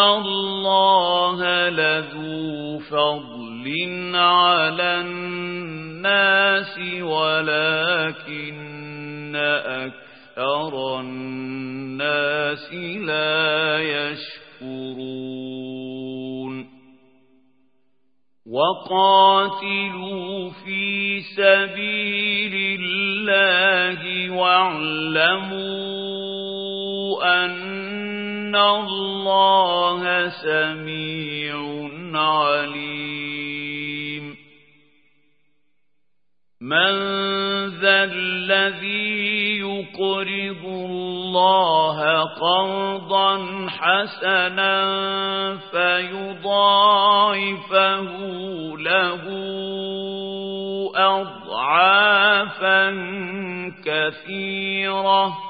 الله لذو فضل على الناس ولكن أكثر الناس لا يشكرون. وقاتلوا في سبيل الله واعلموا أن الله سميع عليم من ذا الذي يقرض الله قرضا حسنا فيضاعفه له أضعافا كثيرة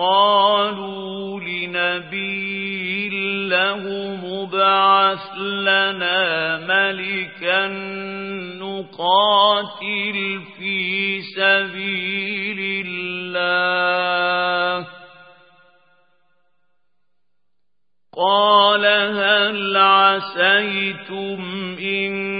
قالوا لنبي له مبعث لنا ملكا نقاتل في سبيل الله. قال هل عسيتم إن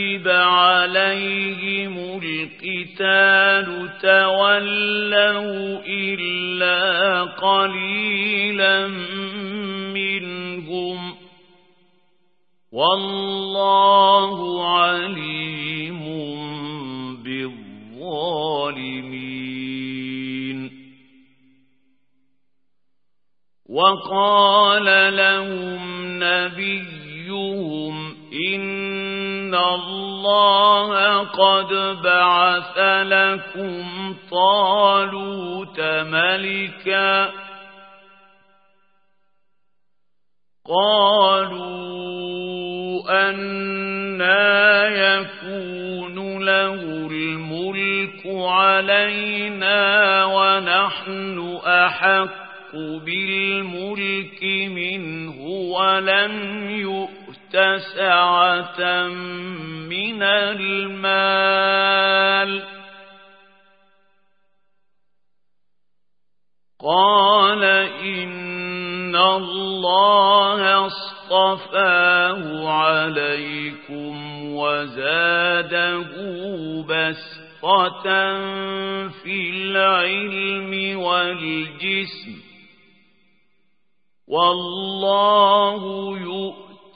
كتب عليهم القتال تولوا إلا قليلا منهم والله عليم بالظالمين وقال لهم نبيهم إن الله قد بعث لكم طالوت ملكا قالوا أنا يكون له الملك علينا ونحن أحق بالملك منه ولم يؤت سعة من المال. قال إن الله اصطفاه عليكم وزاده بسطة في العلم والجسم. والله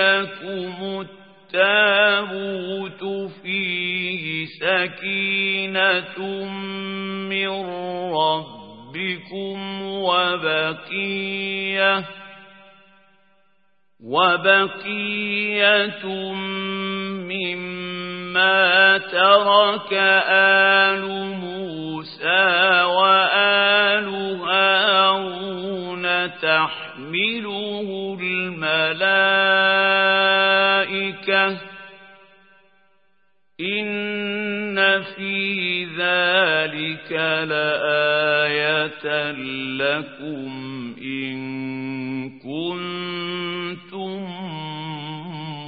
يأتيكم التابوت فيه سكينة من ربكم وبقية وبقية مما ترك آل موسى لآية لكم إن كنتم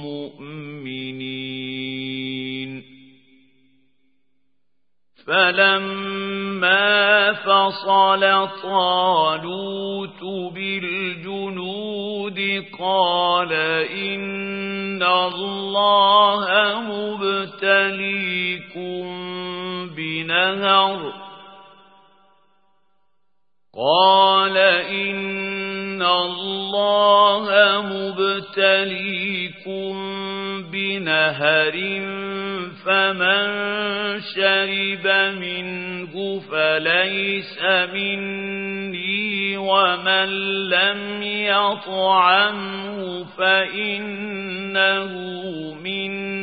مؤمنين فلما فصل طالوت بالجنود قال إن الله مبتليكم بنهر قال إن الله مبتليكم بنهر فمن شرب منه فليس مني ومن لم يطعمه فإنه مني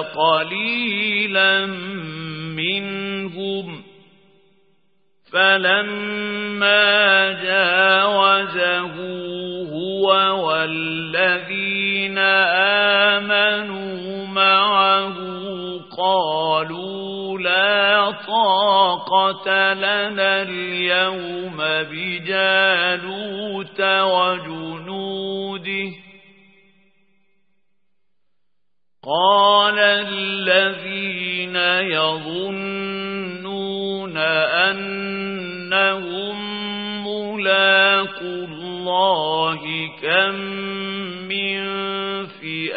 قليلا منهم. فلما جاوزه هو والذين آمنوا معه قالوا لا طاقة لنا اليوم بجالوت.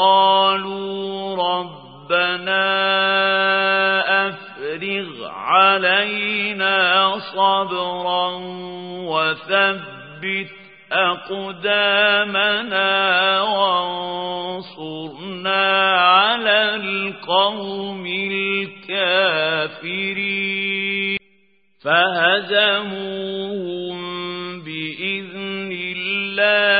قالوا ربنا أفرغ علينا صبرا وثبت أقدامنا وانصرنا على القوم الكافرين. فهزموهم بإذن الله.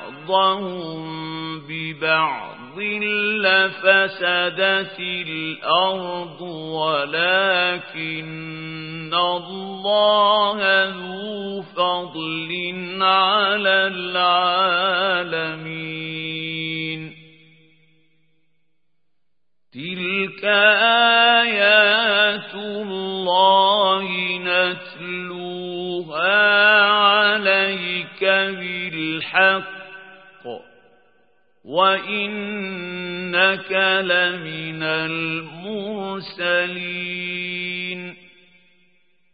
بعضهم ببعض لفسدت الأرض ولكن الله ذو فضل على العالمين. تلك آيات لمن المرسلين